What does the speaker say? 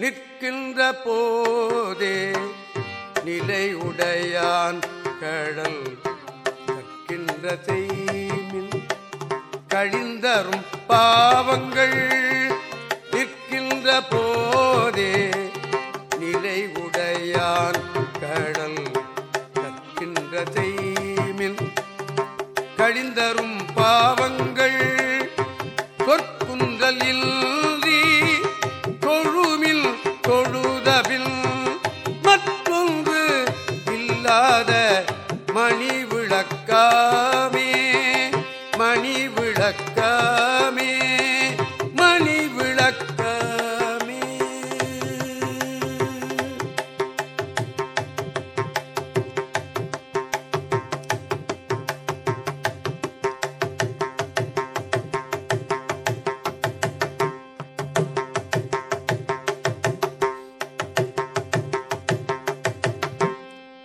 நிற்கின்ற போதே நிலை உடையான் கடல் கற்கின்ற செய்மின் கழிந்தரும் பாவங்கள் நிற்கின்ற போதே நிலை உடையான் கடல் கற்கின்ற செய்மின் கழிந்தரும் பாவங்கள் சொற்குன்றலில் தொழுதபில் மற்றொன்று இல்லாத மணி விளக்காமே மணி விளக்கா